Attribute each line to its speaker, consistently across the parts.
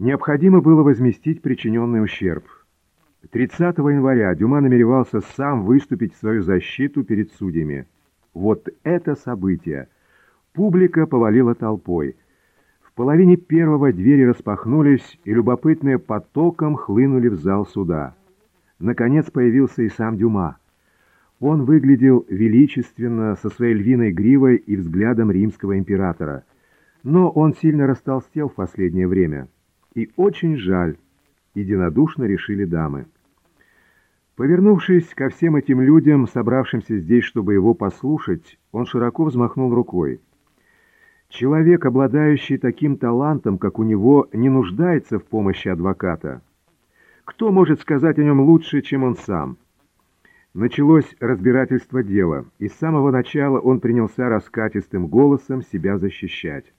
Speaker 1: Необходимо было возместить причиненный ущерб. 30 января Дюма намеревался сам выступить в свою защиту перед судьями. Вот это событие! Публика повалила толпой. В половине первого двери распахнулись, и любопытные потоком хлынули в зал суда. Наконец появился и сам Дюма. Он выглядел величественно, со своей львиной гривой и взглядом римского императора. Но он сильно растолстел в последнее время. И очень жаль, единодушно решили дамы. Повернувшись ко всем этим людям, собравшимся здесь, чтобы его послушать, он широко взмахнул рукой. Человек, обладающий таким талантом, как у него, не нуждается в помощи адвоката. Кто может сказать о нем лучше, чем он сам? Началось разбирательство дела, и с самого начала он принялся раскатистым голосом себя защищать.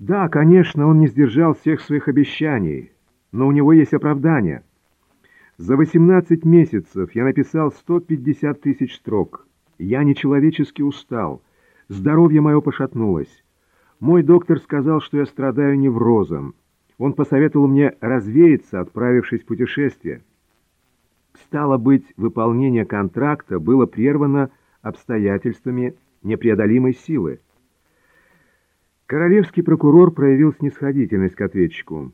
Speaker 1: Да, конечно, он не сдержал всех своих обещаний, но у него есть оправдание. За 18 месяцев я написал 150 тысяч строк. Я нечеловечески устал. Здоровье мое пошатнулось. Мой доктор сказал, что я страдаю неврозом. Он посоветовал мне развеяться, отправившись в путешествие. Стало быть, выполнение контракта было прервано обстоятельствами непреодолимой силы. Королевский прокурор проявил снисходительность к ответчику.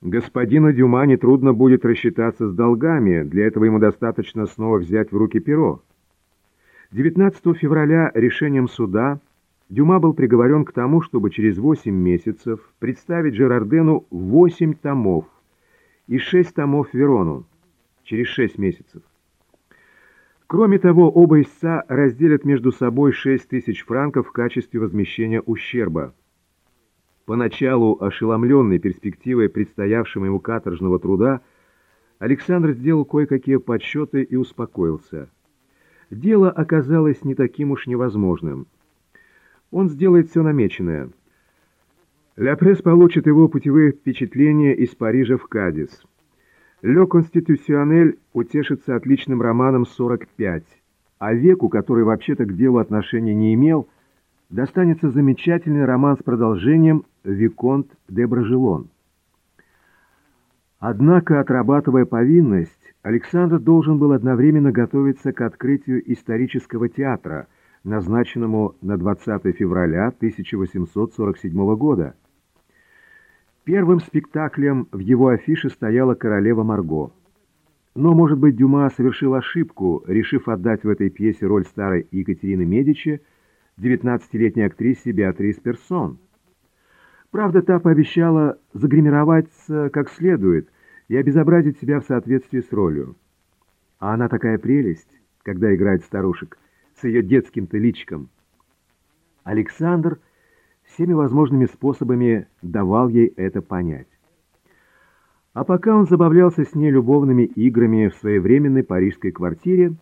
Speaker 1: Господину Дюма нетрудно будет рассчитаться с долгами, для этого ему достаточно снова взять в руки перо. 19 февраля решением суда Дюма был приговорен к тому, чтобы через 8 месяцев представить Жерардену 8 томов и 6 томов Верону через 6 месяцев. Кроме того, оба истца разделят между собой 6 тысяч франков в качестве возмещения ущерба. Поначалу ошеломленный перспективой предстоявшего ему каторжного труда, Александр сделал кое-какие подсчеты и успокоился. Дело оказалось не таким уж невозможным. Он сделает все намеченное. Ля Пресс получит его путевые впечатления из Парижа в Кадис. Ле Конституционель утешится отличным романом «45», а веку, который вообще-то к делу отношения не имел, достанется замечательный роман с продолжением «Виконт де Брожелон». Однако, отрабатывая повинность, Александр должен был одновременно готовиться к открытию исторического театра, назначенному на 20 февраля 1847 года. Первым спектаклем в его афише стояла королева Марго. Но, может быть, Дюма совершил ошибку, решив отдать в этой пьесе роль старой Екатерины Медичи 19-летней актрисе Беатрис Персон. Правда, та пообещала загримироваться как следует и обезобразить себя в соответствии с ролью. А она такая прелесть, когда играет старушек, с ее детским-то личиком. Александр всеми возможными способами давал ей это понять. А пока он забавлялся с ней любовными играми в своей временной парижской квартире,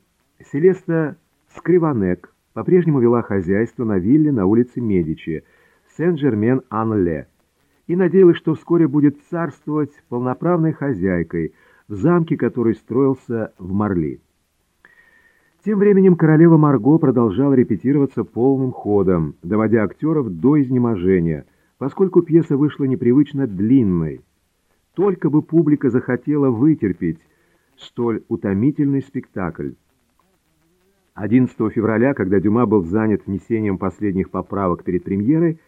Speaker 1: Селеста Скриванек по-прежнему вела хозяйство на вилле на улице Медичи, Сен-Жермен-Ан-Ле, и надеялась, что вскоре будет царствовать полноправной хозяйкой в замке, который строился в Марли. Тем временем королева Марго продолжала репетироваться полным ходом, доводя актеров до изнеможения, поскольку пьеса вышла непривычно длинной. Только бы публика захотела вытерпеть столь утомительный спектакль. 11 февраля, когда Дюма был занят внесением последних поправок перед премьерой,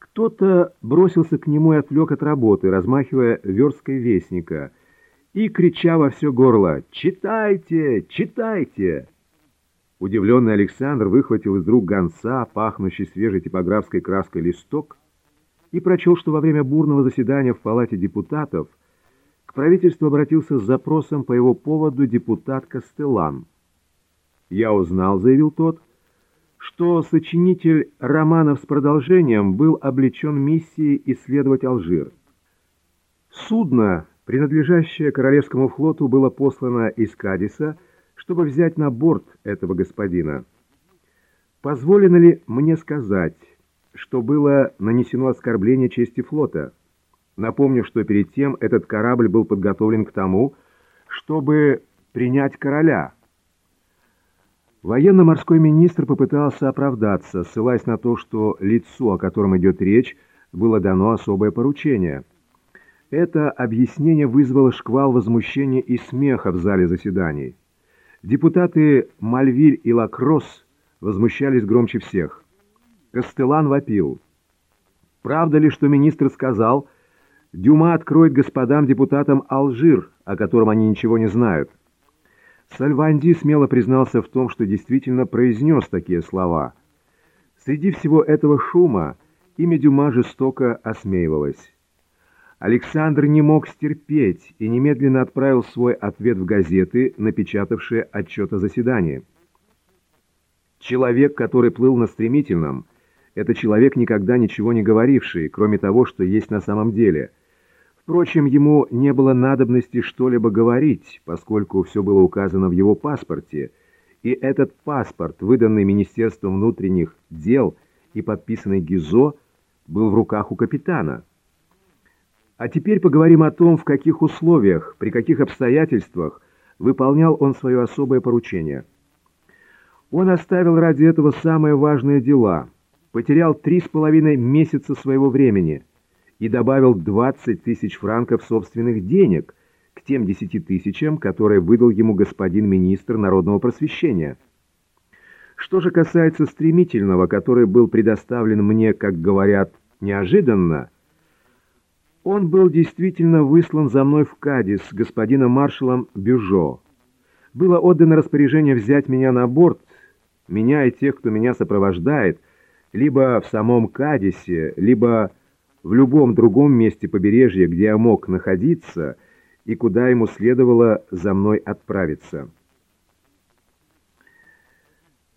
Speaker 1: кто-то бросился к нему и отвлек от работы, размахивая версткой вестника — и крича во все горло «Читайте! Читайте!». Удивленный Александр выхватил из рук гонца, пахнущий свежей типографской краской листок, и прочел, что во время бурного заседания в Палате депутатов к правительству обратился с запросом по его поводу депутат Костелан. «Я узнал», — заявил тот, — что сочинитель романов с продолжением был облечен миссией исследовать Алжир. Судно принадлежащее Королевскому флоту, было послано из Кадиса, чтобы взять на борт этого господина. Позволено ли мне сказать, что было нанесено оскорбление чести флота? Напомню, что перед тем этот корабль был подготовлен к тому, чтобы принять короля. Военно-морской министр попытался оправдаться, ссылаясь на то, что лицо, о котором идет речь, было дано особое поручение. Это объяснение вызвало шквал возмущения и смеха в зале заседаний. Депутаты Мальвиль и Лакросс возмущались громче всех. Костелан вопил. «Правда ли, что министр сказал, Дюма откроет господам депутатам Алжир, о котором они ничего не знают?» Сальванди смело признался в том, что действительно произнес такие слова. Среди всего этого шума имя Дюма жестоко осмеивалось. Александр не мог стерпеть и немедленно отправил свой ответ в газеты, напечатавшие отчет о заседании. Человек, который плыл на стремительном, это человек, никогда ничего не говоривший, кроме того, что есть на самом деле – Впрочем, ему не было надобности что-либо говорить, поскольку все было указано в его паспорте, и этот паспорт, выданный Министерством внутренних дел и подписанный Гизо, был в руках у капитана. А теперь поговорим о том, в каких условиях, при каких обстоятельствах выполнял он свое особое поручение. Он оставил ради этого самые важные дела, потерял три с половиной месяца своего времени – и добавил 20 тысяч франков собственных денег к тем 10 тысячам, которые выдал ему господин министр народного просвещения. Что же касается стремительного, который был предоставлен мне, как говорят, неожиданно, он был действительно выслан за мной в Кадис господином маршалом Бюжо. Было отдано распоряжение взять меня на борт, меня и тех, кто меня сопровождает, либо в самом Кадисе, либо в любом другом месте побережья, где я мог находиться и куда ему следовало за мной отправиться.